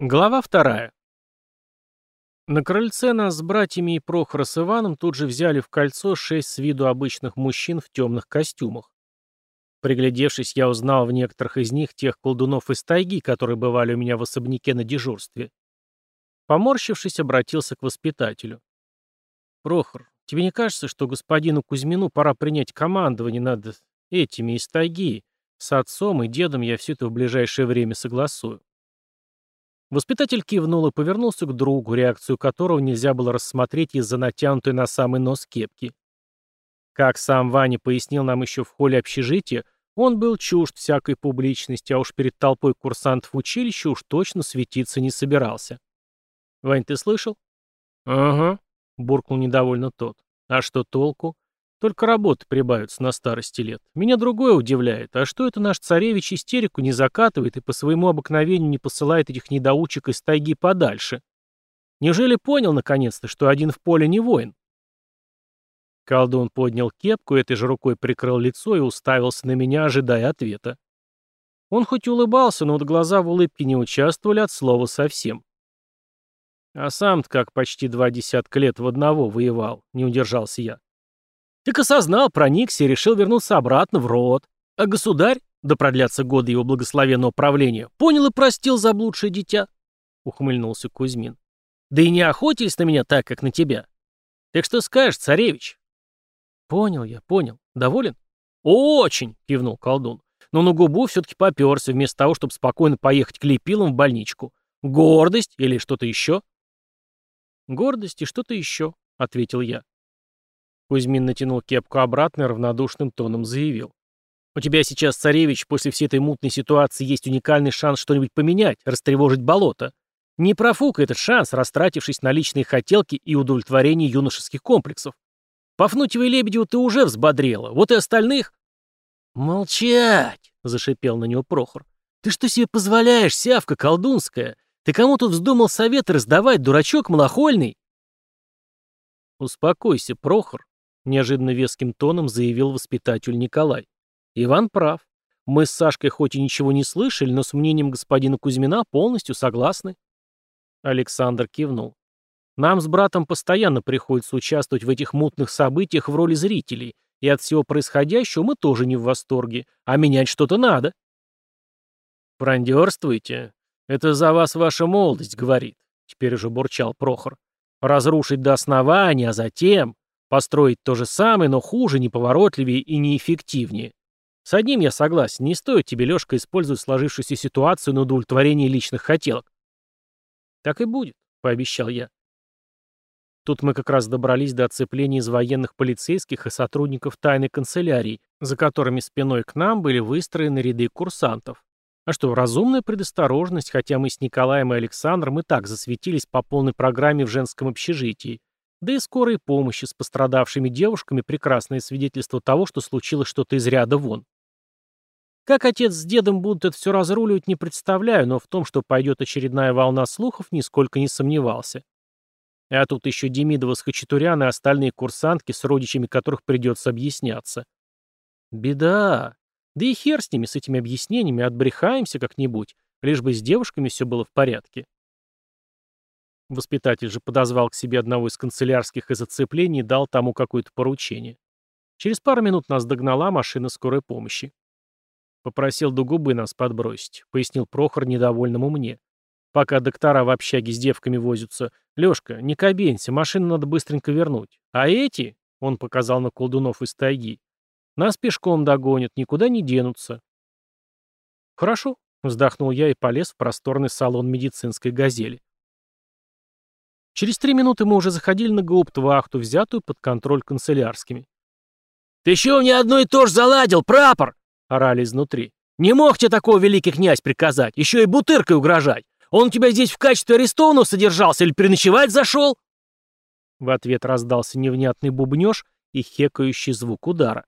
Глава вторая. На крыльце нас с братьями и Прохора с Иваном тут же взяли в кольцо шесть с виду обычных мужчин в темных костюмах. Приглядевшись, я узнал в некоторых из них тех колдунов из тайги, которые бывали у меня в особняке на дежурстве. Поморщившись, обратился к воспитателю. «Прохор, тебе не кажется, что господину Кузьмину пора принять командование над этими из тайги? С отцом и дедом я все это в ближайшее время согласую». Воспитатель кивнул и повернулся к другу, реакцию которого нельзя было рассмотреть из-за натянутой на самый нос кепки. Как сам Ваня пояснил нам еще в холле общежития, он был чужд всякой публичности, а уж перед толпой курсантов училища уж точно светиться не собирался. «Вань, ты слышал?» «Ага», — буркнул недовольно тот. «А что толку? Только работы прибавятся на старости лет. Меня другое удивляет. А что это наш царевич истерику не закатывает и по своему обыкновению не посылает этих недоучек из тайги подальше? Неужели понял, наконец-то, что один в поле не воин? Колдун поднял кепку, этой же рукой прикрыл лицо и уставился на меня, ожидая ответа. Он хоть улыбался, но вот глаза в улыбке не участвовали от слова совсем. А сам-то как почти два десятка лет в одного воевал, не удержался я. Так осознал, проникся и решил вернуться обратно в род. А государь, да продлятся годы его благословенного правления, понял и простил заблудшее дитя, — ухмыльнулся Кузьмин. Да и не охотились на меня так, как на тебя. Так что скажешь, царевич? Понял я, понял. Доволен? Очень, кивнул колдун. Но на губу все-таки поперся, вместо того, чтобы спокойно поехать к лепилам в больничку. Гордость или что-то еще? Гордость и что-то еще, ответил я. Кузьмин натянул кепку обратно и равнодушным тоном заявил. «У тебя сейчас, царевич, после всей этой мутной ситуации есть уникальный шанс что-нибудь поменять, растревожить болото. Не профукай этот шанс, растратившись на личные хотелки и удовлетворение юношеских комплексов. Пафнутьева и Лебедева ты уже взбодрела, вот и остальных...» «Молчать!» — зашипел на него Прохор. «Ты что себе позволяешь, сявка колдунская? Ты кому тут вздумал советы раздавать, дурачок малохольный?» «Успокойся, Прохор», неожиданно веским тоном заявил воспитатель Николай. Иван прав. Мы с Сашкой хоть и ничего не слышали, но с мнением господина Кузьмина полностью согласны. Александр кивнул. Нам с братом постоянно приходится участвовать в этих мутных событиях в роли зрителей, и от всего происходящего мы тоже не в восторге, а менять что-то надо. «Фрондерствуйте. Это за вас ваша молодость говорит», — теперь уже бурчал Прохор. «Разрушить до основания, а затем...» Построить то же самое, но хуже, неповоротливее и неэффективнее. С одним я согласен, не стоит тебе, Лёшка, использовать сложившуюся ситуацию на удовлетворение личных хотелок. Так и будет, пообещал я. Тут мы как раз добрались до оцепления из военных полицейских и сотрудников тайной канцелярии, за которыми спиной к нам были выстроены ряды курсантов. А что, разумная предосторожность, хотя мы с Николаем и Александром и так засветились по полной программе в женском общежитии, да и скорой помощи с пострадавшими девушками прекрасное свидетельство того, что случилось что-то из ряда вон. Как отец с дедом будут это все разруливать, не представляю, но в том, что пойдет очередная волна слухов, нисколько не сомневался. А тут еще Демидова с Хачатурян и остальные курсантки, с родичами которых придется объясняться. Беда. Да и хер с ними, с этими объяснениями, отбрехаемся как-нибудь, лишь бы с девушками все было в порядке. Воспитатель же подозвал к себе одного из канцелярских из оцеплений и дал тому какое-то поручение. Через пару минут нас догнала машина скорой помощи. Попросил до губы нас подбросить, пояснил Прохор недовольному мне. Пока доктора в общаге с девками возятся. Лёшка, не кабенься, машину надо быстренько вернуть. А эти, он показал на колдунов из тайги, нас пешком догонят, никуда не денутся. Хорошо, вздохнул я и полез в просторный салон медицинской газели. Через три минуты мы уже заходили на гауптвахту, взятую под контроль канцелярскими. «Ты еще мне одно и то же заладил, прапор!» — орали изнутри. «Не мог тебе такого великий князь приказать, еще и бутыркой угрожать. Он у тебя здесь в качестве арестованного содержался или переночевать зашел?» В ответ раздался невнятный бубнеж и хекающий звук удара.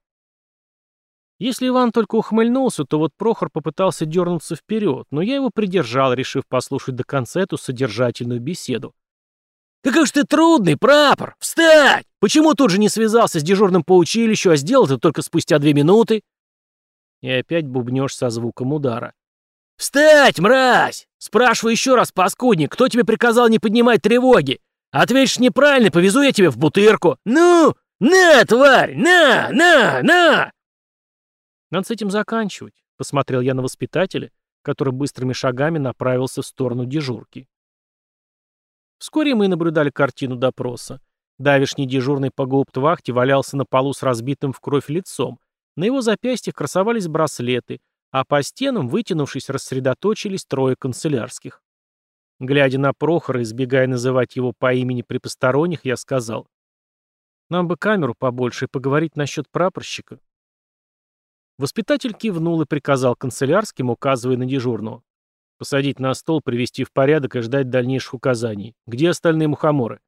Если Иван только ухмыльнулся, то вот Прохор попытался дернуться вперед, но я его придержал, решив послушать до конца эту содержательную беседу. «Какой же ты трудный, прапор! Встать! Почему тут же не связался с дежурным по училищу, а сделал это только спустя две минуты?» И опять бубнешь со звуком удара. «Встать, мразь! Спрашиваю еще раз, паскудник, кто тебе приказал не поднимать тревоги? Ответишь неправильно, повезу я тебя в бутырку. Ну, на, тварь, на, на, на!» «Надо с этим заканчивать», — посмотрел я на воспитателя, который быстрыми шагами направился в сторону дежурки. Вскоре мы наблюдали картину допроса. Давишний дежурный по гауптвахте валялся на полу с разбитым в кровь лицом. На его запястьях красовались браслеты, а по стенам, вытянувшись, рассредоточились трое канцелярских. Глядя на Прохора, избегая называть его по имени при посторонних, я сказал, «Нам бы камеру побольше и поговорить насчет прапорщика». Воспитатель кивнул и приказал канцелярским, указывая на дежурного. Посадить на стол, привести в порядок и ждать дальнейших указаний. Где остальные мухоморы?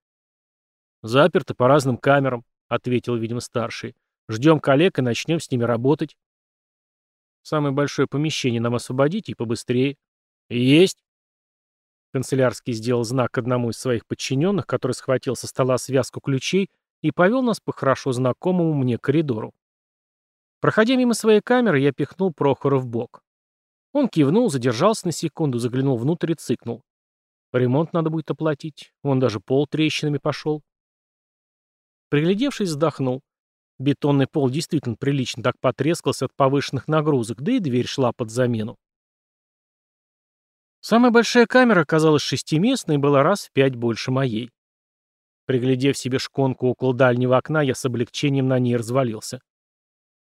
Заперты по разным камерам, ответил, видимо, старший. Ждем коллег и начнем с ними работать. Самое большое помещение нам освободите и побыстрее. Есть. Канцелярский сделал знак одному из своих подчиненных, который схватил со стола связку ключей и повел нас по хорошо знакомому мне коридору. Проходя мимо своей камеры, я пихнул Прохора в бок. Он кивнул, задержался на секунду, заглянул внутрь и цыкнул. Ремонт надо будет оплатить. Он даже пол трещинами пошел. Приглядевшись, вздохнул. Бетонный пол действительно прилично так потрескался от повышенных нагрузок, да и дверь шла под замену. Самая большая камера оказалась шестиместной и была раз в пять больше моей. Приглядев себе шконку около дальнего окна, я с облегчением на ней развалился.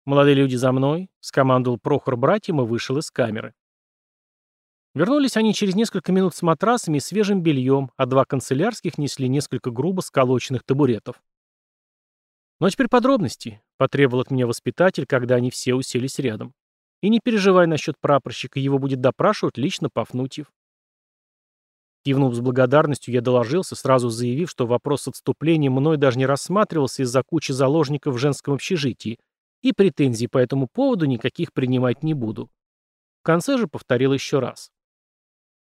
«Молодые люди за мной», — скомандовал Прохор братьям и вышел из камеры. Вернулись они через несколько минут с матрасами и свежим бельем, а два канцелярских несли несколько грубо сколоченных табуретов. «Ну а теперь подробности», — потребовал от меня воспитатель, когда они все уселись рядом. «И не переживай насчет прапорщика, его будет допрашивать лично Пафнутьев». Кивнув с благодарностью, я доложился, сразу заявив, что вопрос отступления мной даже не рассматривался из-за кучи заложников в женском общежитии, и претензий по этому поводу никаких принимать не буду. В конце же повторил еще раз.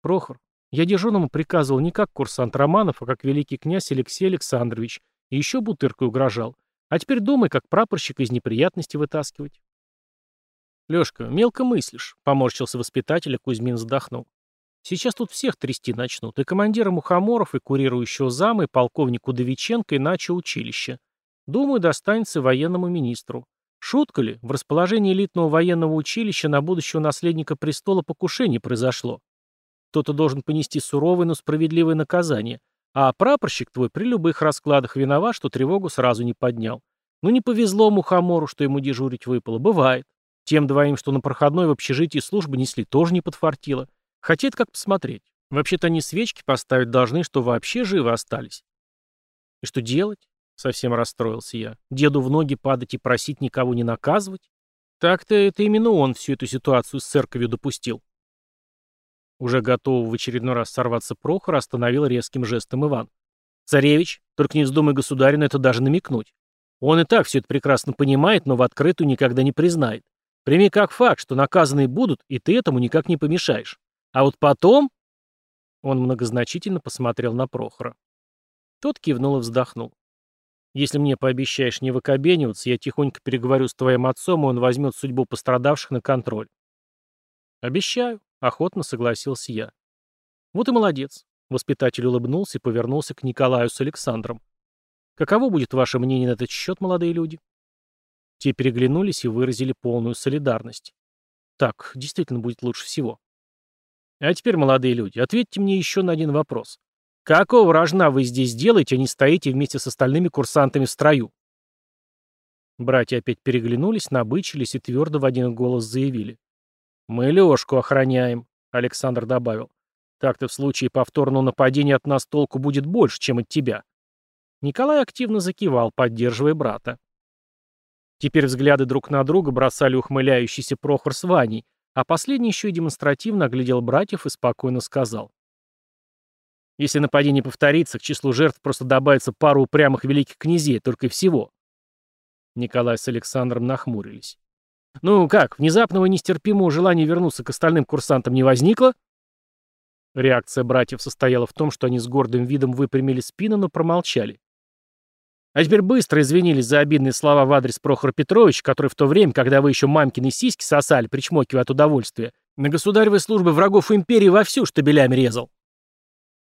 Прохор, я дежурному приказывал не как курсант Романов, а как великий князь Алексей Александрович, и еще бутыркой угрожал. А теперь думай, как прапорщика из неприятностей вытаскивать. Лёшка, мелко мыслишь, поморщился воспитатель, а Кузьмин вздохнул. Сейчас тут всех трясти начнут, и командира Мухоморов, и курирующего зама, и полковнику Довиченко, и начо училища. Думаю, достанется военному министру. Шутка ли, в расположении элитного военного училища на будущего наследника престола покушение произошло. Кто-то должен понести суровое, но справедливое наказание, а прапорщик твой при любых раскладах виноват, что тревогу сразу не поднял. Ну не повезло мухомору, что ему дежурить выпало. Бывает. Тем двоим, что на проходной в общежитии службы несли, тоже не подфартило. Хотя как посмотреть. Вообще-то они свечки поставить должны, что вообще живы остались. И что делать? Совсем расстроился я. Деду в ноги падать и просить никого не наказывать? Так-то это именно он всю эту ситуацию с церковью допустил. Уже готовый в очередной раз сорваться Прохор остановил резким жестом Иван. «Царевич, только не вздумай государю на это даже намекнуть. Он и так все это прекрасно понимает, но в открытую никогда не признает. Прими как факт, что наказанные будут, и ты этому никак не помешаешь. А вот потом...» Он многозначительно посмотрел на Прохора. Тот кивнул и вздохнул. «Если мне пообещаешь не выкобениваться, я тихонько переговорю с твоим отцом, и он возьмет судьбу пострадавших на контроль». «Обещаю», Охотно согласился я. Вот и молодец. Воспитатель улыбнулся и повернулся к Николаю с Александром. Каково будет ваше мнение на этот счет, молодые люди? Те переглянулись и выразили полную солидарность. Так, действительно будет лучше всего. А теперь, молодые люди, ответьте мне еще на один вопрос. Какого рожна вы здесь делаете, а не стоите вместе с остальными курсантами в строю? Братья опять переглянулись, набычились и твердо в один голос заявили. «Мы Лёшку охраняем», — Александр добавил. «Так-то в случае повторного нападения от нас толку будет больше, чем от тебя». Николай активно закивал, поддерживая брата. Теперь взгляды друг на друга бросали ухмыляющийся Прохор с Ваней, а последний еще и демонстративно оглядел братьев и спокойно сказал. «Если нападение повторится, к числу жертв просто добавится пару упрямых великих князей, только и всего». Николай с Александром нахмурились. «Ну как, внезапного нестерпимого желания вернуться к остальным курсантам не возникло?» Реакция братьев состояла в том, что они с гордым видом выпрямили спину, но промолчали. А теперь быстро извинились за обидные слова в адрес Прохора Петровича, который в то время, когда вы еще мамкины сиськи сосали, причмокивая от удовольствия, На государевой службе врагов империи вовсю штабелями резал.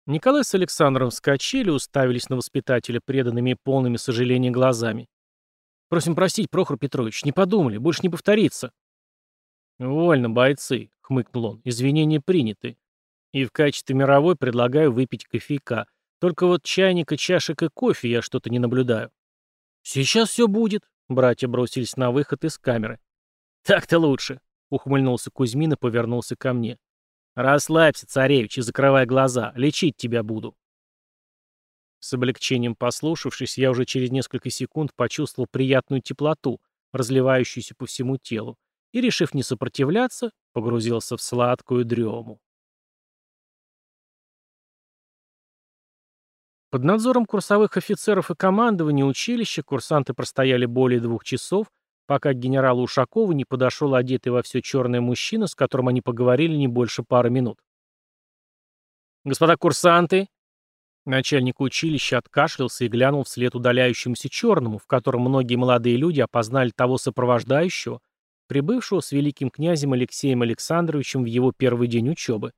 Николай с Александром вскочили, уставились на воспитателя преданными и полными сожаления глазами. «Просим простить, Прохор Петрович, не подумали, больше не повторится». «Вольно, бойцы», — хмыкнул он, — «извинения приняты. И в качестве мировой предлагаю выпить кофейка. Только вот чайника, чашек и кофе я что-то не наблюдаю». «Сейчас все будет», — братья бросились на выход из камеры. «Так-то лучше», — ухмыльнулся Кузьмин и повернулся ко мне. «Расслабься, царевич, и закрывай глаза. Лечить тебя буду». С облегчением послушавшись, я уже через несколько секунд почувствовал приятную теплоту, разливающуюся по всему телу, и, решив не сопротивляться, погрузился в сладкую дрему. Под надзором курсовых офицеров и командования училища курсанты простояли более двух часов, пока к генералу Ушакову не подошел одетый во все черное мужчина, с которым они поговорили не больше пары минут. «Господа курсанты!» Начальник училища откашлялся и глянул вслед удаляющемуся черному, в котором многие молодые люди опознали того сопровождающего, прибывшего с великим князем Алексеем Александровичем в его первый день учебы.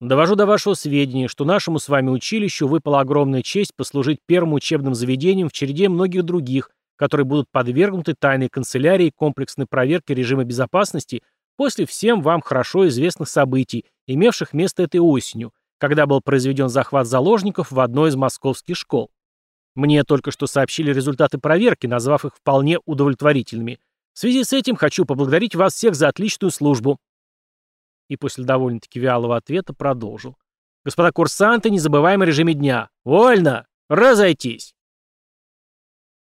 Довожу до вашего сведения, что нашему с вами училищу выпала огромная честь послужить первым учебным заведением в череде многих других, которые будут подвергнуты тайной канцелярии комплексной проверки режима безопасности после всем вам хорошо известных событий, имевших место этой осенью, когда был произведен захват заложников в одной из московских школ. Мне только что сообщили результаты проверки, назвав их вполне удовлетворительными. В связи с этим хочу поблагодарить вас всех за отличную службу. И после довольно-таки вялого ответа продолжил. Господа курсанты, не забываем о режиме дня. Вольно! Разойтись!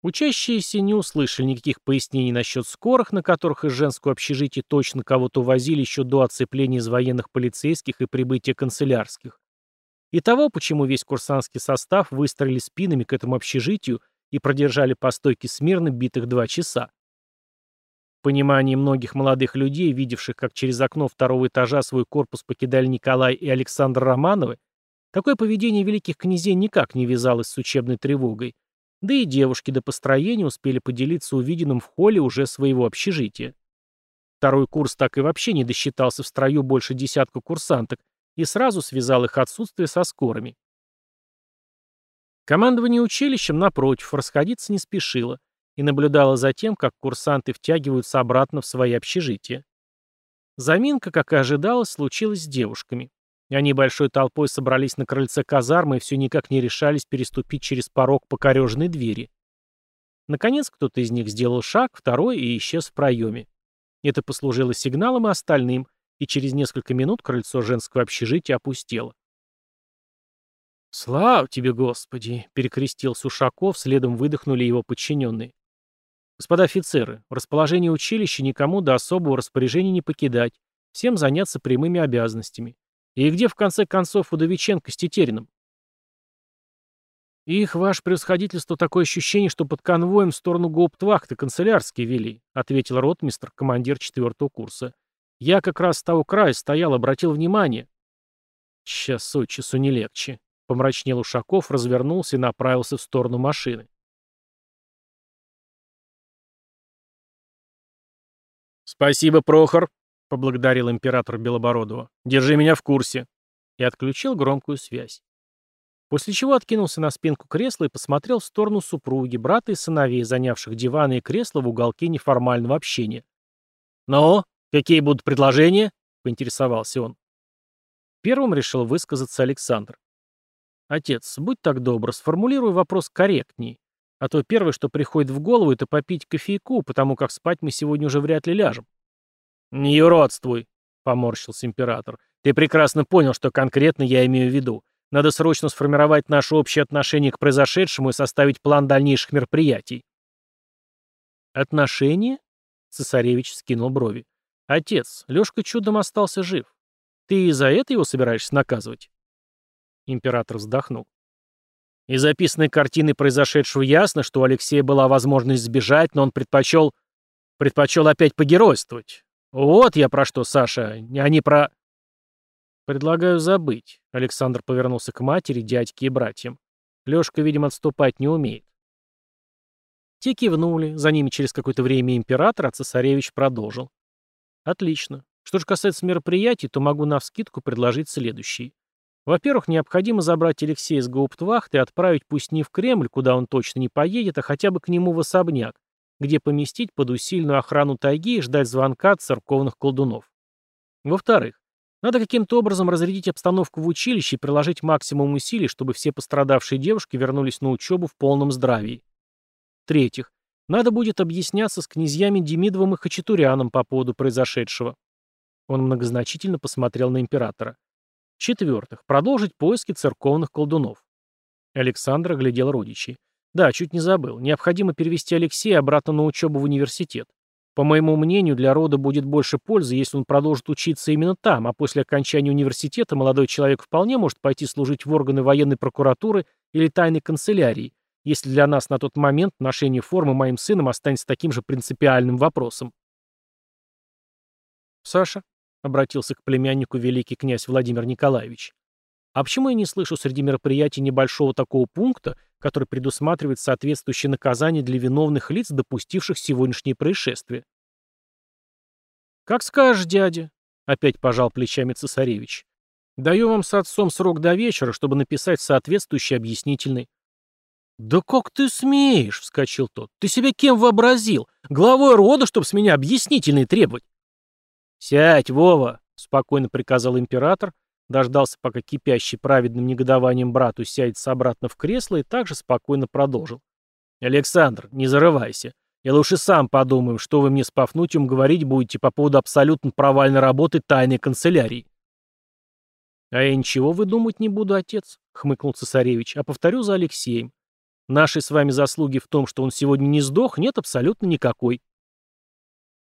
Учащиеся не услышали никаких пояснений насчет скорых, на которых из женского общежития точно кого-то увозили еще до оцепления из военных полицейских и прибытия канцелярских. И того, почему весь курсантский состав выстроили спинами к этому общежитию и продержали по стойке смирно битых два часа. В понимании многих молодых людей, видевших, как через окно второго этажа свой корпус покидали Николай и Александр Романовы, такое поведение великих князей никак не вязалось с учебной тревогой, да и девушки до построения успели поделиться увиденным в холле уже своего общежития. Второй курс так и вообще не досчитался в строю больше десятка курсанток и сразу связал их отсутствие со скорыми. Командование училищем, напротив, расходиться не спешило и наблюдало за тем, как курсанты втягиваются обратно в свои общежития. Заминка, как и ожидалось, случилась с девушками. Они большой толпой собрались на крыльце казармы и все никак не решались переступить через порог покореженной двери. Наконец кто-то из них сделал шаг, второй и исчез в проеме. Это послужило сигналом и остальным, и через несколько минут крыльцо женского общежития опустело. «Слава тебе, Господи!» — перекрестил Сушаков, следом выдохнули его подчиненные. «Господа офицеры, в расположении училища никому до особого распоряжения не покидать, всем заняться прямыми обязанностями. И где, в конце концов, Удовиченко с Тетериным? «Их, ваше превосходительство, такое ощущение, что под конвоем в сторону гауптвахты канцелярские вели», ответил ротмистр, командир четвертого курса. «Я как раз с того края стоял, обратил внимание». «Сейчас от часу не легче», — помрачнел Ушаков, развернулся и направился в сторону машины. «Спасибо, Прохор», — поблагодарил император Белобородова. «Держи меня в курсе». И отключил громкую связь. После чего откинулся на спинку кресла и посмотрел в сторону супруги, брата и сыновей, занявших диваны и кресла в уголке неформального общения. «Ну, какие будут предложения?» — поинтересовался он. Первым решил высказаться Александр. «Отец, будь так добр, сформулируй вопрос корректней. А то первое, что приходит в голову, это попить кофейку, потому как спать мы сегодня уже вряд ли ляжем». «Не юродствуй», — поморщился император. «Ты прекрасно понял, что конкретно я имею в виду. Надо срочно сформировать наше общее отношение к произошедшему и составить план дальнейших мероприятий». «Отношения?» — цесаревич скинул брови. «Отец, Лёшка чудом остался жив. Ты и за это его собираешься наказывать?» Император вздохнул. Из записанной картины произошедшего ясно, что у Алексея была возможность сбежать, но он предпочел... предпочел опять погеройствовать. «Вот я про что, Саша, а не про...» «Предлагаю забыть», — Александр повернулся к матери, дядьке и братьям. Лёшка, видимо, отступать не умеет. Те кивнули, за ними через какое-то время император, а цесаревич продолжил. «Отлично. Что же касается мероприятий, то могу навскидку предложить следующий. Во-первых, необходимо забрать Алексея с гауптвахты и отправить пусть не в Кремль, куда он точно не поедет, а хотя бы к нему в особняк, где поместить под усиленную охрану тайги и ждать звонка от церковных колдунов. Во-вторых, надо каким-то образом разрядить обстановку в училище и приложить максимум усилий, чтобы все пострадавшие девушки вернулись на учебу в полном здравии. В-третьих, надо будет объясняться с князьями Демидовым и Хачатуряном по поводу произошедшего. Он многозначительно посмотрел на императора. В-четвертых, продолжить поиски церковных колдунов. Александр оглядел родичей. Да, чуть не забыл. Необходимо перевести Алексея обратно на учебу в университет. По моему мнению, для рода будет больше пользы, если он продолжит учиться именно там, а после окончания университета молодой человек вполне может пойти служить в органы военной прокуратуры или тайной канцелярии, если для нас на тот момент ношение формы моим сыном останется таким же принципиальным вопросом. Саша, — обратился к племяннику великий князь Владимир Николаевич. «А почему я не слышу среди мероприятий небольшого такого пункта, который предусматривает соответствующее наказание для виновных лиц, допустивших сегодняшнее происшествие?» «Как скажешь, дядя», — опять пожал плечами цесаревич. «Даю вам с отцом срок до вечера, чтобы написать соответствующий объяснительный». «Да как ты смеешь?» — вскочил тот. «Ты себя кем вообразил? Главой рода, чтобы с меня объяснительный требовать?» «Сядь, Вова!» — спокойно приказал император, дождался, пока кипящий праведным негодованием брату сядется обратно в кресло и также спокойно продолжил. «Александр, не зарывайся. Я лучше сам подумаю, что вы мне с Пафнутием говорить будете по поводу абсолютно провальной работы тайной канцелярии». «А я ничего выдумать не буду, отец», — хмыкнул цесаревич, — «а повторю за Алексеем. Нашей с вами заслуги в том, что он сегодня не сдох, нет абсолютно никакой.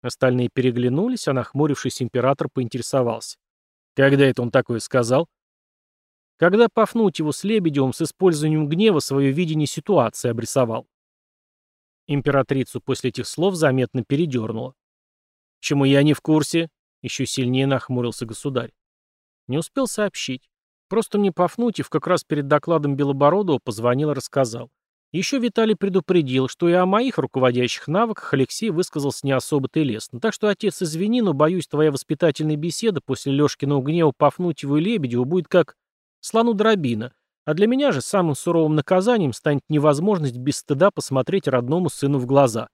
Остальные переглянулись, а нахмурившись император поинтересовался. Когда это он такое сказал? Когда Пафнутьеву с Лебедевым с использованием гнева свое видение ситуации обрисовал. Императрицу после этих слов заметно передернуло. «Чему я не в курсе?» — еще сильнее нахмурился государь. Не успел сообщить. Просто мне Пафнутьев как раз перед докладом Белобородова позвонил и рассказал. Еще Виталий предупредил, что и о моих руководящих навыках Алексей высказался не особо-то лестно. Так что, отец, извини, но, боюсь, твоя воспитательная беседа после Лешкиного гнева Пафнутьеву и Лебедеву будет как слону дробина. А для меня же самым суровым наказанием станет невозможность без стыда посмотреть родному сыну в глаза.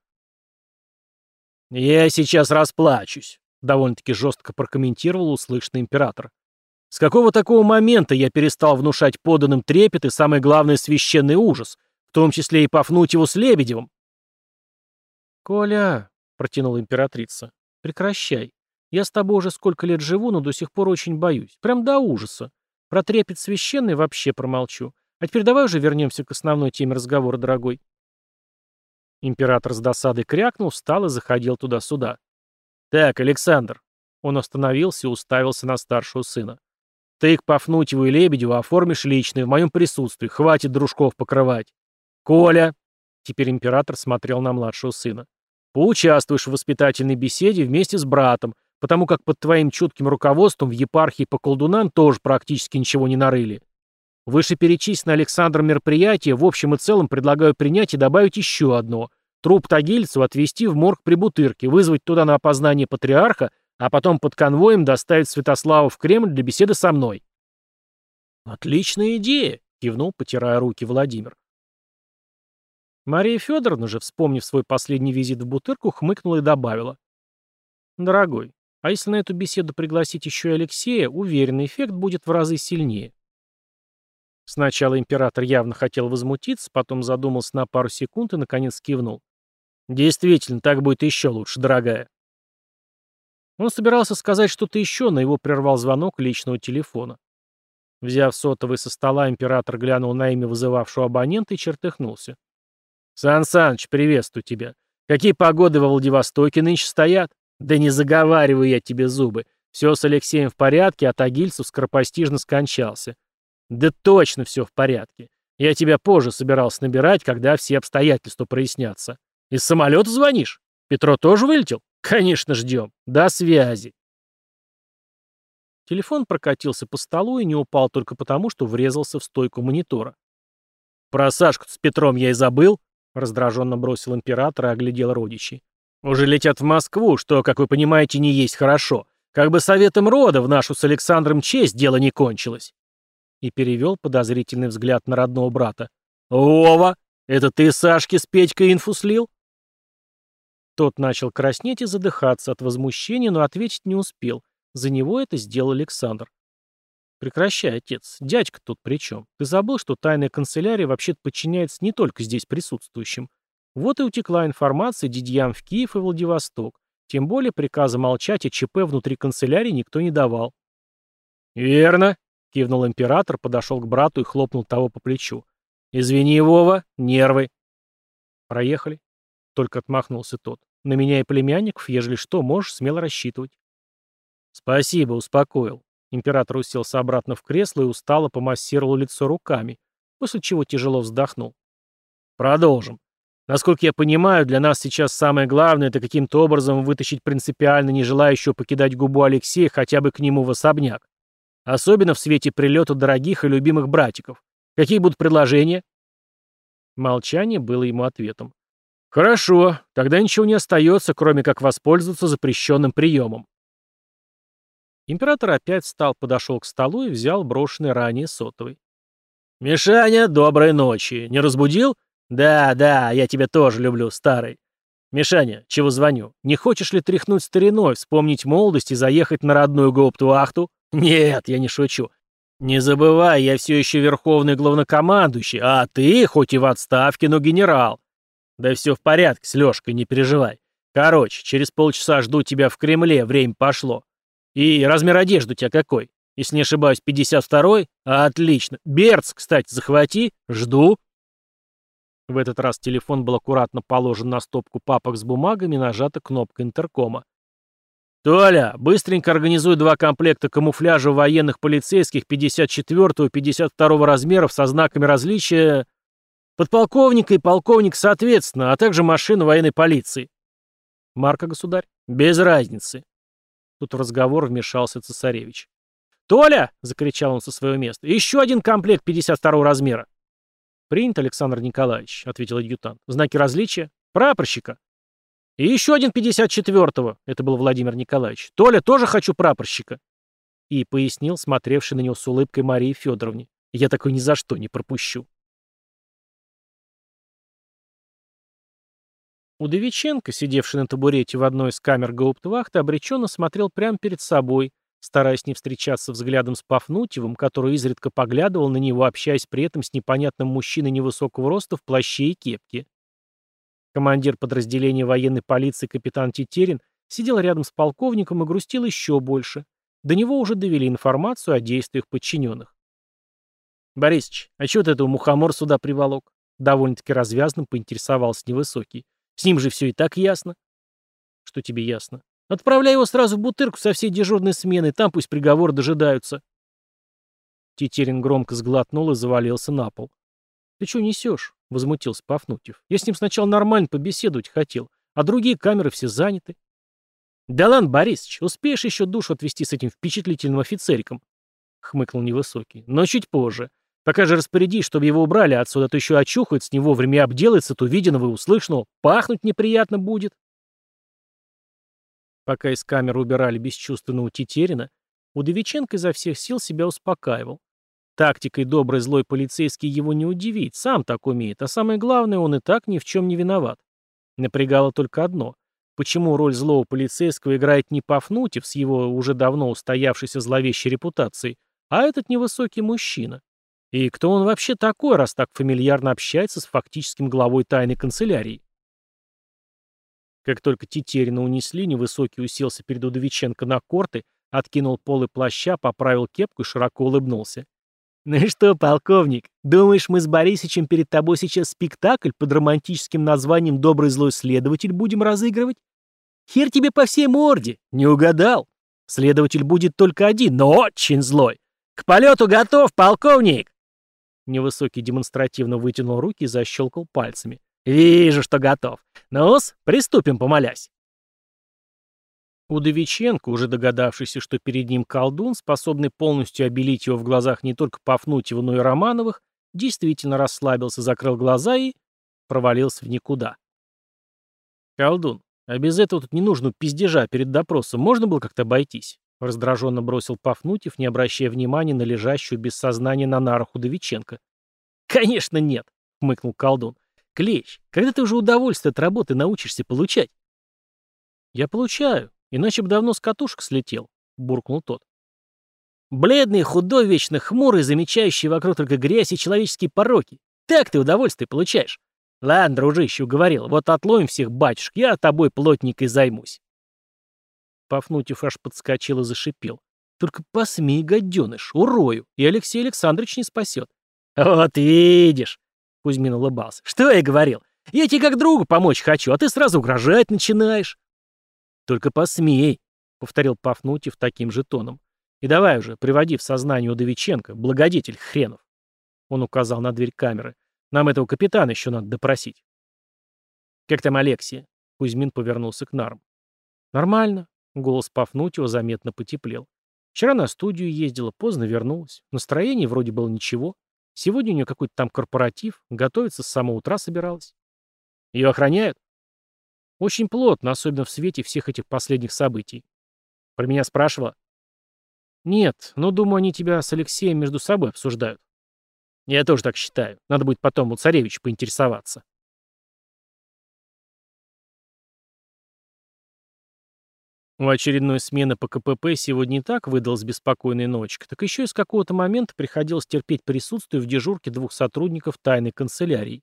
«Я сейчас расплачусь», — довольно-таки жестко прокомментировал услышанный император. «С какого такого момента я перестал внушать поданным трепет и, самое главное, священный ужас — в том числе и Пафнутьеву с Лебедевым. «Коля», — протянула императрица, — «прекращай. Я с тобой уже сколько лет живу, но до сих пор очень боюсь. Прям до ужаса. Про трепет священный вообще промолчу. А теперь давай уже вернемся к основной теме разговора, дорогой». Император с досадой крякнул, встал и заходил туда-сюда. «Так, Александр». Он остановился и уставился на старшего сына. «Ты к Пафнутьеву и Лебедеву оформишь лично в моем присутствии. Хватит дружков покрывать. «Коля!» — теперь император смотрел на младшего сына. «Поучаствуешь в воспитательной беседе вместе с братом, потому как под твоим чутким руководством в епархии по колдунам тоже практически ничего не нарыли. Вышеперечисленное Александром мероприятие в общем и целом предлагаю принять и добавить еще одно. Труп Тагильцева отвезти в морг при Бутырке, вызвать туда на опознание патриарха, а потом под конвоем доставить Святослава в Кремль для беседы со мной». «Отличная идея», — кивнул, потирая руки Владимир. Мария Федоровна же, вспомнив свой последний визит в Бутырку, хмыкнула и добавила. «Дорогой, а если на эту беседу пригласить еще и Алексея, уверенный эффект будет в разы сильнее». Сначала император явно хотел возмутиться, потом задумался на пару секунд и, наконец, кивнул. «Действительно, так будет еще лучше, дорогая». Он собирался сказать что-то еще, но его прервал звонок личного телефона. Взяв сотовый со стола, император глянул на имя вызывавшего абонента и чертыхнулся. «Сан Саныч, приветствую тебя. Какие погоды во Владивостоке нынче стоят? Да не заговариваю я тебе зубы. Все с Алексеем в порядке, а Тагильцев скоропостижно скончался. Да точно все в порядке. Я тебя позже собирался набирать, когда все обстоятельства прояснятся. Из самолета звонишь? Петро тоже вылетел? Конечно, ждем. До связи. Телефон прокатился по столу и не упал только потому, что врезался в стойку монитора. Про Сашку с Петром я и забыл, Раздраженно бросил император и оглядел родичей. «Уже летят в Москву, что, как вы понимаете, не есть хорошо. Как бы советом рода в нашу с Александром честь дело не кончилось. И перевел подозрительный взгляд на родного брата. «Вова, это ты Сашке с Петькой инфу слил?» Тот начал краснеть и задыхаться от возмущения, но ответить не успел. За него это сделал Александр. «Прекращай, отец. Дядька тут при чем? Ты забыл, что тайная канцелярия вообще-то подчиняется не только здесь присутствующим. Вот и утекла информация Дидьям в Киев и Владивосток. Тем более приказа молчать о ЧП внутри канцелярии никто не давал». «Верно», — кивнул император, подошел к брату и хлопнул того по плечу. «Извини, Вова, нервы». «Проехали», — только отмахнулся тот. «На меня и племянников, ежели что, можешь смело рассчитывать». «Спасибо, успокоил. Император уселся обратно в кресло и устало помассировал лицо руками, после чего тяжело вздохнул. Продолжим. Насколько я понимаю, для нас сейчас самое главное это каким-то образом вытащить принципиально не желающего покидать губу Алексея хотя бы к нему в особняк. Особенно в свете прилета дорогих и любимых братиков. Какие будут предложения? Молчание было ему ответом. Хорошо, тогда ничего не остается, кроме как воспользоваться запрещенным приемом. Император опять встал, подошел к столу и взял брошенный ранее сотовый. «Мишаня, доброй ночи. Не разбудил? Да, да, я тебя тоже люблю, старый. Мишаня, чего звоню? Не хочешь ли тряхнуть стариной, вспомнить молодость и заехать на родную гауптвахту? Нет, я не шучу. Не забывай, я все еще верховный главнокомандующий, а ты, хоть и в отставке, но генерал. Да все в порядке с Лешкой, не переживай. Короче, через полчаса жду тебя в Кремле, время пошло. И размер одежды у тебя какой? Если не ошибаюсь, 52-й? Отлично. Берц, кстати, захвати. Жду. В этот раз телефон был аккуратно положен на стопку папок с бумагами и нажата кнопка интеркома. «Толя, быстренько организуй два комплекта камуфляжа военных полицейских 54 и 52 размеров со знаками различия подполковника и полковник соответственно, а также машину военной полиции». «Марка, государь?» «Без разницы. Тут в разговор вмешался цесаревич. «Толя!» — закричал он со своего места. «Еще один комплект 52 размера!» «Принят, Александр Николаевич», — ответил адъютант. «Знаки различия? Прапорщика». «И еще один 54-го», — это был Владимир Николаевич. «Толя, тоже хочу прапорщика». И пояснил, смотревший на него с улыбкой Марии Федоровне. «Я такой ни за что не пропущу». Удовиченко, сидевший на табурете в одной из камер гауптвахты, обреченно смотрел прямо перед собой, стараясь не встречаться взглядом с Пафнутьевым, который изредка поглядывал на него, общаясь при этом с непонятным мужчиной невысокого роста в плаще и кепке. Командир подразделения военной полиции капитан Тетерин сидел рядом с полковником и грустил еще больше. До него уже довели информацию о действиях подчиненных. «Борисыч, а чего ты этого мухомор сюда приволок?» Довольно-таки развязным поинтересовался невысокий. С ним же все и так ясно. Что тебе ясно? Отправляй его сразу в бутырку со всей дежурной сменой, там пусть приговор дожидаются. Тетерин громко сглотнул и завалился на пол. «Ты что несешь?» — возмутился Пафнутьев. «Я с ним сначала нормально побеседовать хотел, а другие камеры все заняты». «Да ладно, Борисыч, успеешь еще душу отвести с этим впечатлительным офицериком?» — хмыкнул невысокий. «Но чуть позже. Пока же распорядись, чтобы его убрали отсюда, а то еще очухается, не вовремя обделается, то виденного и услышанного. Пахнуть неприятно будет. Пока из камеры убирали бесчувственного Тетерина, Удовиченко изо всех сил себя успокаивал. Тактикой добрый злой полицейский его не удивит, сам так умеет, а самое главное, он и так ни в чем не виноват. Напрягало только одно. Почему роль злого полицейского играет не Пафнутьев с его уже давно устоявшейся зловещей репутацией, а этот невысокий мужчина? И кто он вообще такой, раз так фамильярно общается с фактическим главой тайной канцелярии? Как только Тетерина унесли, невысокий уселся перед Удовиченко на корты, откинул полы плаща, поправил кепку и широко улыбнулся. «Ну что, полковник, думаешь, мы с Борисычем перед тобой сейчас спектакль под романтическим названием «Добрый злой следователь» будем разыгрывать? Хер тебе по всей морде, не угадал. Следователь будет только один, но очень злой. К полету готов, полковник!» Невысокий демонстративно вытянул руки и защелкал пальцами. «Вижу, что готов. Ну-с, приступим, помолясь». Удовиченко, уже догадавшийся, что перед ним колдун, способный полностью обелить его в глазах не только Пафнутьева, но и Романовых, действительно расслабился, закрыл глаза и провалился в никуда. «Колдун, А без этого тут не нужно пиздежа перед допросом. Можно было как-то обойтись?» Раздраженно бросил Пафнутьев, не обращая внимания на лежащую без сознания на нарах Удовиченко. «Конечно нет!» — хмыкнул колдун. «Клещ, когда ты уже удовольствие от работы научишься получать?» «Я получаю, иначе бы давно с катушек слетел», — буркнул тот. «Бледный, худой, вечно хмурый, замечающий вокруг только грязь и человеческие пороки. Так ты удовольствие получаешь. Ладно, дружище, уговорил, вот отловим всех батюшек, я тобой плотникой займусь». Пафнутьев аж подскочил и зашипел. «Только посмей, гаденыш, урою, и Алексей Александрович не спасет». «Вот видишь», — Кузьмин улыбался, — «что я говорил? Я тебе как другу помочь хочу, а ты сразу угрожать начинаешь». «Только посмей», — повторил Пафнутьев таким же тоном. «И давай уже, приводи в сознание Удовиченко, благодетель хренов». Он указал на дверь камеры. «Нам этого капитана еще надо допросить». «Как там Алексия?» Кузьмин повернулся к Нарм. «Нормально», — голос Пафнутьева заметно потеплел. «Вчера на студию ездила, поздно вернулась. Настроение вроде было ничего. Сегодня у нее какой-то там корпоратив, готовиться с самого утра собиралась». «Ее охраняют?» Очень плотно, особенно в свете всех этих последних событий. Про меня спрашивала? Нет, но думаю, они тебя с Алексеем между собой обсуждают. Я тоже так считаю. Надо будет потом у царевича поинтересоваться. У очередной смены по КПП сегодня не так выдалась беспокойная ночка, так еще и с какого-то момента приходилось терпеть присутствие в дежурке двух сотрудников тайной канцелярии.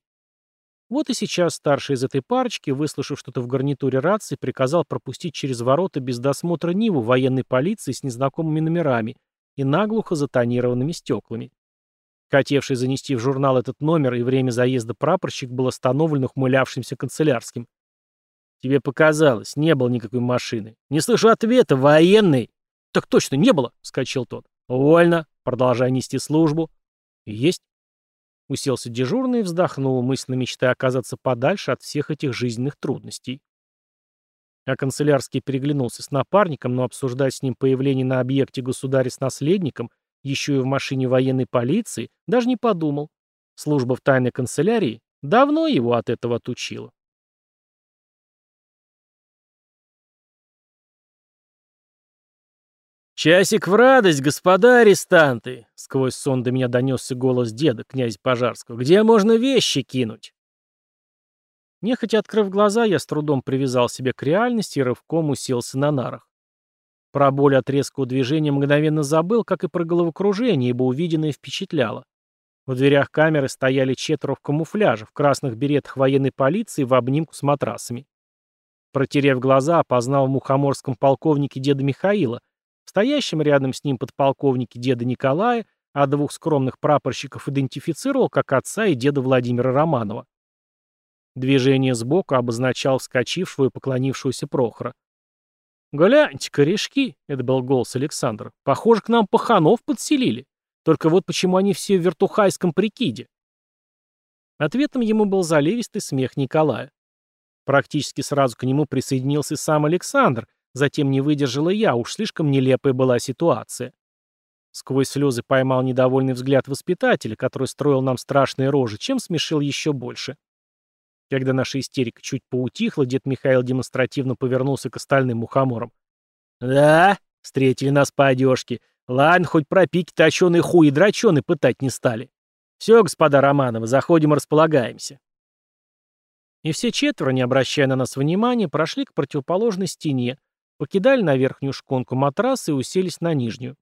Вот и сейчас старший из этой парочки, выслушав что-то в гарнитуре рации, приказал пропустить через ворота без досмотра Ниву военной полиции с незнакомыми номерами и наглухо затонированными стеклами. Хотевший занести в журнал этот номер и время заезда прапорщик был остановлен ухмылявшимся канцелярским. «Тебе показалось, не было никакой машины. Не слышу ответа, военный!» «Так точно, не было!» — вскочил тот. «Вольно. Продолжай нести службу». «Есть». Уселся дежурный и вздохнул, мысленно мечтая оказаться подальше от всех этих жизненных трудностей. А канцелярский переглянулся с напарником, но обсуждать с ним появление на объекте государя с наследником, еще и в машине военной полиции, даже не подумал. Служба в тайной канцелярии давно его от этого отучила. «Часик в радость, господа арестанты!» — сквозь сон до меня донесся голос деда, князя Пожарского. «Где можно вещи кинуть?» Нехотя открыв глаза, я с трудом привязал себя к реальности и рывком уселся на нарах. Про боль от резкого движения мгновенно забыл, как и про головокружение, ибо увиденное впечатляло. В дверях камеры стояли четверо в камуфляже, в красных беретах военной полиции в обнимку с матрасами. Протерев глаза, опознал в мухоморском полковнике деда Михаила, Стоящим рядом с ним подполковники деда Николая, а двух скромных прапорщиков идентифицировал как отца и деда Владимира Романова. Движение сбоку обозначал вскочившего и поклонившегося Прохора. «Гляньте, корешки!» — это был голос Александра. «Похоже, к нам паханов подселили. Только вот почему они все в вертухайском прикиде?» Ответом ему был заливистый смех Николая. Практически сразу к нему присоединился сам Александр, Затем не выдержала я, уж слишком нелепая была ситуация. Сквозь слезы поймал недовольный взгляд воспитателя, который строил нам страшные рожи, чем смешил еще больше. Когда наша истерика чуть поутихла, дед Михаил демонстративно повернулся к остальным мухоморам. «Да, встретили нас по одежке. Ладно, хоть про пики точеный хуй и драченый пытать не стали. Все, господа Романовы, заходим и располагаемся». И все четверо, не обращая на нас внимания, прошли к противоположной стене, Покидали на верхнюю шконку матрас и уселись на нижнюю.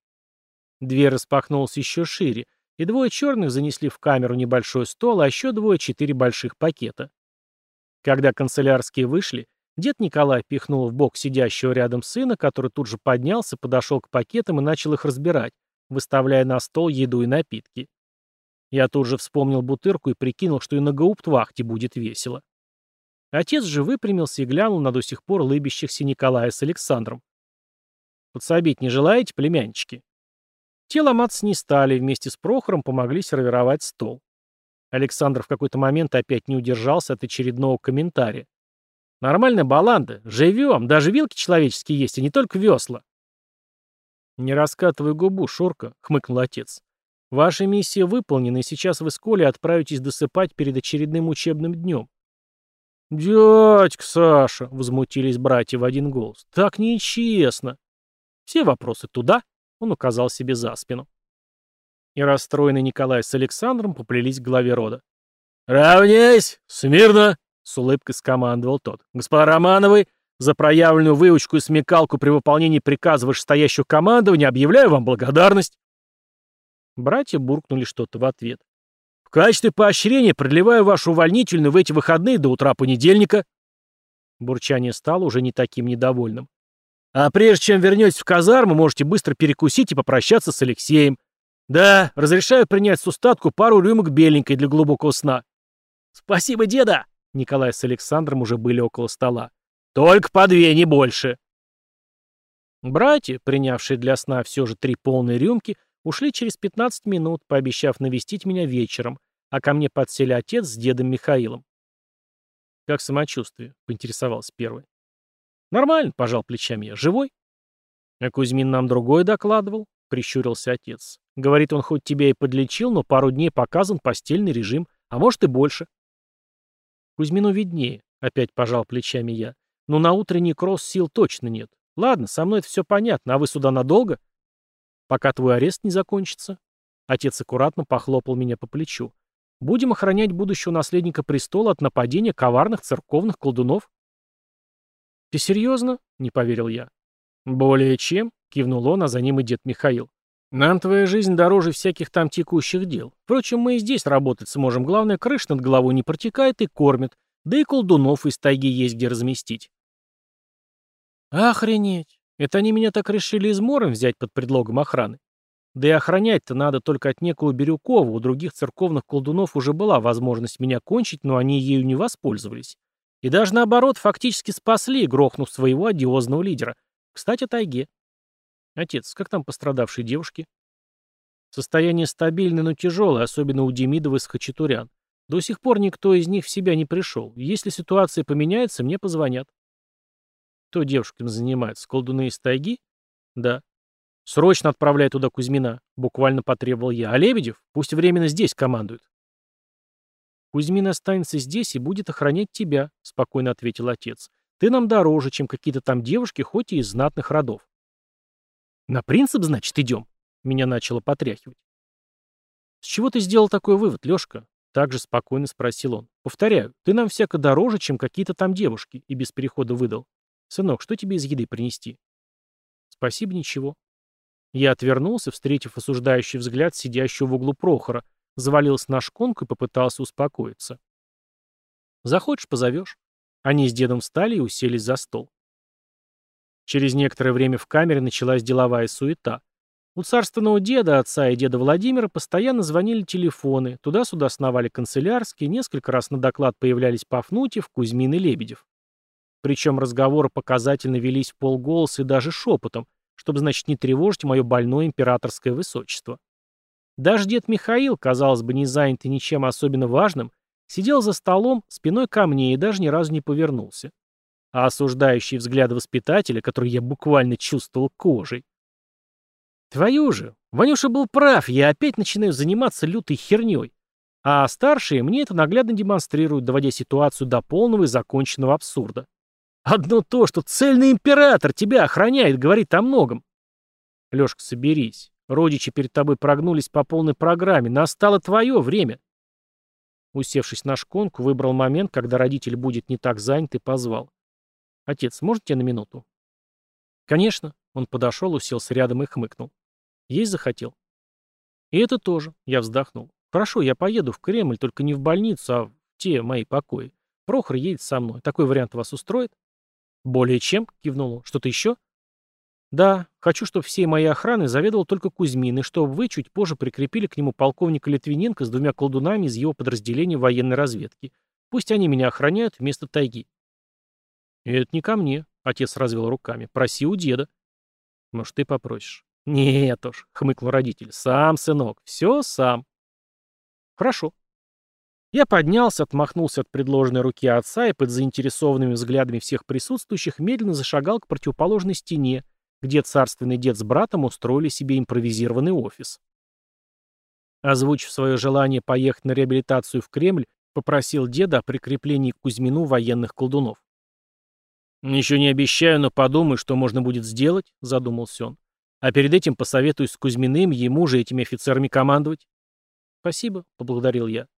Дверь распахнулась еще шире, и двое черных занесли в камеру небольшой стол, а еще двое — четыре больших пакета. Когда канцелярские вышли, дед Николай пихнул в бок сидящего рядом сына, который тут же поднялся, подошел к пакетам и начал их разбирать, выставляя на стол еду и напитки. Я тут же вспомнил бутырку и прикинул, что и на гауптвахте будет весело. Отец же выпрямился и глянул на до сих пор лыбящихся Николая с Александром. «Подсобить не желаете, племянчики?» Те ломаться не стали, вместе с Прохором помогли сервировать стол. Александр в какой-то момент опять не удержался от очередного комментария. «Нормальная баланда. Живем. Даже вилки человеческие есть, а не только весла». «Не раскатывай губу, Шурка», — хмыкнул отец. «Ваша миссия выполнена, и сейчас вы с Колей отправитесь досыпать перед очередным учебным днем. «Дядька Саша!» — возмутились братья в один голос. «Так нечестно!» Все вопросы туда, он указал себе за спину. И расстроенный Николай с Александром поплелись к главе рода. «Равняйсь! Смирно!» — с улыбкой скомандовал тот. «Господа Романовы, за проявленную выучку и смекалку при выполнении приказа вышестоящего командования объявляю вам благодарность». Братья буркнули что-то в ответ. «В качестве поощрения продлеваю вашу увольнительную в эти выходные до утра понедельника». Бурчание стало уже не таким недовольным. «А прежде чем вернетесь в казарму, можете быстро перекусить и попрощаться с Алексеем. Да, разрешаю принять с устатку пару рюмок беленькой для глубокого сна». «Спасибо, деда!» Николай с Александром уже были около стола. «Только по две, не больше!» Братья, принявшие для сна все же три полные рюмки, ушли через 15 минут, пообещав навестить меня вечером, а ко мне подсели отец с дедом Михаилом. «Как самочувствие?» — поинтересовался первый. «Нормально», — пожал плечами я. «Живой?» «А Кузьмин нам другое докладывал», — прищурился отец. «Говорит, он хоть тебя и подлечил, но пару дней показан постельный режим, а может и больше». «Кузьмину виднее», — опять пожал плечами я. «Но на утренний кросс сил точно нет. Ладно, со мной это все понятно, а вы сюда надолго?» «Пока твой арест не закончится». Отец аккуратно похлопал меня по плечу. «Будем охранять будущего наследника престола от нападения коварных церковных колдунов». «Ты серьезно?» — не поверил я. «Более чем», — кивнул он, а за ним и дед Михаил. «Нам твоя жизнь дороже всяких там текущих дел. Впрочем, мы и здесь работать сможем. Главное, крыша над головой не протекает и кормит. Да и колдунов из тайги есть где разместить». «Охренеть! Это они меня так решили измором взять под предлогом охраны. Да и охранять-то надо только от некого Бирюкова. У других церковных колдунов уже была возможность меня кончить, но они ею не воспользовались. И даже наоборот, фактически спасли, грохнув своего одиозного лидера. Кстати, о тайге. Отец, как там пострадавшие девушки? Состояние стабильное, но тяжелое, особенно у Демидова с Хачатурян. До сих пор никто из них в себя не пришел. Если ситуация поменяется, мне позвонят. Кто девушками занимается? Колдуны из тайги? Да. Срочно отправляй туда Кузьмина, буквально потребовал я. А Лебедев пусть временно здесь командует. «Кузьмин останется здесь и будет охранять тебя», — спокойно ответил отец. «Ты нам дороже, чем какие-то там девушки, хоть и из знатных родов». «На принцип, значит, идем?» — меня начало потряхивать. «С чего ты сделал такой вывод, Лешка?» — также спокойно спросил он. «Повторяю, ты нам всяко дороже, чем какие-то там девушки», — и без перехода выдал. «Сынок, что тебе из еды принести?» «Спасибо, ничего». Я отвернулся, встретив осуждающий взгляд сидящего в углу Прохора, завалился на шконку и попытался успокоиться. «Захочешь, позовешь». Они с дедом встали и уселись за стол. Через некоторое время в камере началась деловая суета. У царственного деда, отца и деда Владимира постоянно звонили телефоны, туда-сюда сновали канцелярские, несколько раз на доклад появлялись Пафнутьев, Кузьмин и Лебедев. Причем разговоры показательно велись в полголоса и даже шепотом, чтобы, значит, не тревожить мое больное императорское высочество. Даже дед Михаил, казалось бы, не занятый ничем особенно важным, сидел за столом, спиной ко мне и даже ни разу не повернулся. А осуждающий взгляд воспитателя, который я буквально чувствовал кожей. Твою же, Ванюша был прав, я опять начинаю заниматься лютой херней. А старшие мне это наглядно демонстрируют, доводя ситуацию до полного и законченного абсурда. Одно то, что цельный император тебя охраняет, говорит о многом. Лешка, соберись. Родичи перед тобой прогнулись по полной программе. Настало твое время. Усевшись на шконку, выбрал момент, когда родитель будет не так занят и позвал. «Отец, может тебя на минуту?» «Конечно». Он подошел, уселся рядом и хмыкнул. «Есть захотел?» «И это тоже». Я вздохнул. «Хорошо, я поеду в Кремль, только не в больницу, а в те мои покои. Прохор едет со мной. Такой вариант вас устроит?» «Более чем?» — кивнул он. «Что-то еще?» Да, хочу, чтобы всей моей охраной заведовал только Кузьмин, и чтобы вы чуть позже прикрепили к нему полковника Литвиненко с двумя колдунами из его подразделения военной разведки. Пусть они меня охраняют вместо тайги. Это не ко мне, отец развел руками. Проси у деда. Может, ты попросишь? Нет уж, хмыкнул родитель. Сам, сынок, все сам. Хорошо. Я поднялся, отмахнулся от предложенной руки отца и под заинтересованными взглядами всех присутствующих медленно зашагал к противоположной стене, где царственный дед с братом устроили себе импровизированный офис. Озвучив свое желание поехать на реабилитацию в Кремль, Попросил деда о прикреплении к Кузьмину военных колдунов. «Ничего не обещаю, но подумай, что можно будет сделать», — задумался он. «А перед этим посоветуюсь с Кузьминым, ему же этими офицерами командовать». «Спасибо», — поблагодарил я.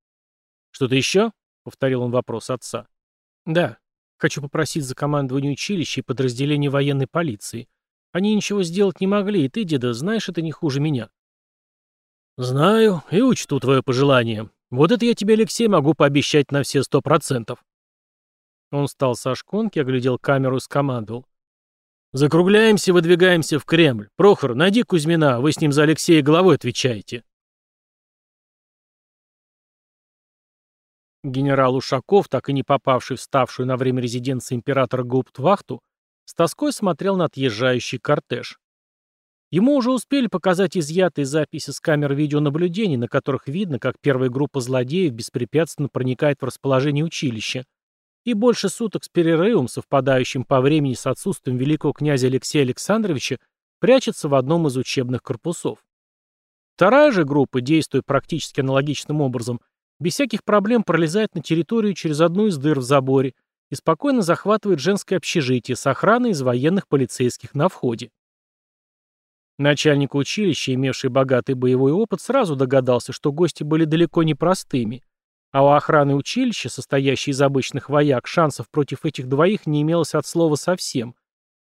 «Что-то еще?» — повторил он вопрос отца. «Да. Хочу попросить за командование училища и подразделения военной полиции. Они ничего сделать не могли, и ты, деда, знаешь это не хуже меня». «Знаю и учту твое пожелание. Вот это я тебе, Алексей, могу пообещать на все сто процентов». Он встал со шконки, оглядел камеру и скомандовал. «Закругляемся, выдвигаемся в Кремль. Прохор, найди Кузьмина, вы с ним за Алексея головой отвечаете». Генерал Ушаков, так и не попавший в ставшую на время резиденции императора Гауптвахту, с тоской смотрел на отъезжающий кортеж. Ему уже успели показать изъятые записи с камер видеонаблюдения, на которых видно, как первая группа злодеев беспрепятственно проникает в расположение училища, и больше суток с перерывом, совпадающим по времени с отсутствием великого князя Алексея Александровича, прячется в одном из учебных корпусов. Вторая же группа, действуя практически аналогичным образом, без всяких проблем пролезает на территорию через одну из дыр в заборе и спокойно захватывает женское общежитие с охраной из военных полицейских на входе. Начальник училища, имевший богатый боевой опыт, сразу догадался, что гости были далеко не простыми, а у охраны училища, состоящей из обычных вояк, шансов против этих двоих не имелось от слова совсем.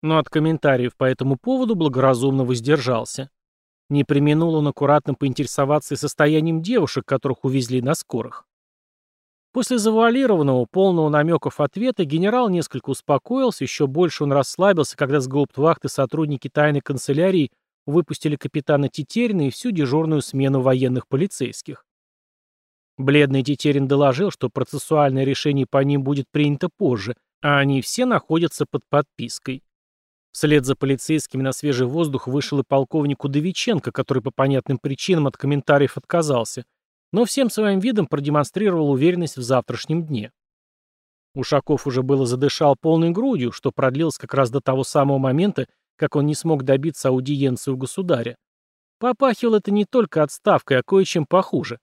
Но от комментариев по этому поводу благоразумно воздержался. Не применул он аккуратно поинтересоваться и состоянием девушек, которых увезли на скорых. После завуалированного, полного намеков ответа, генерал несколько успокоился, еще больше он расслабился, когда с гауптвахты сотрудники тайной канцелярии выпустили капитана Тетерина и всю дежурную смену военных полицейских. Бледный Тетерин доложил, что процессуальное решение по ним будет принято позже, а они все находятся под подпиской. Вслед за полицейскими на свежий воздух вышел и полковник Удовиченко, который по понятным причинам от комментариев отказался, но всем своим видом продемонстрировал уверенность в завтрашнем дне. Ушаков уже было задышал полной грудью, что продлилось как раз до того самого момента, как он не смог добиться аудиенции у государя. Попахивало это не только отставкой, а кое-чем похуже.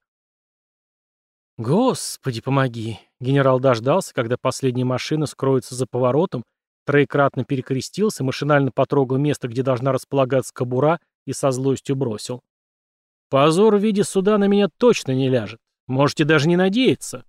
«Господи, помоги!» Генерал дождался, когда последняя машина скроется за поворотом, троекратно перекрестился, машинально потрогал место, где должна располагаться кобура, и со злостью бросил. «Позор в виде суда на меня точно не ляжет. Можете даже не надеяться».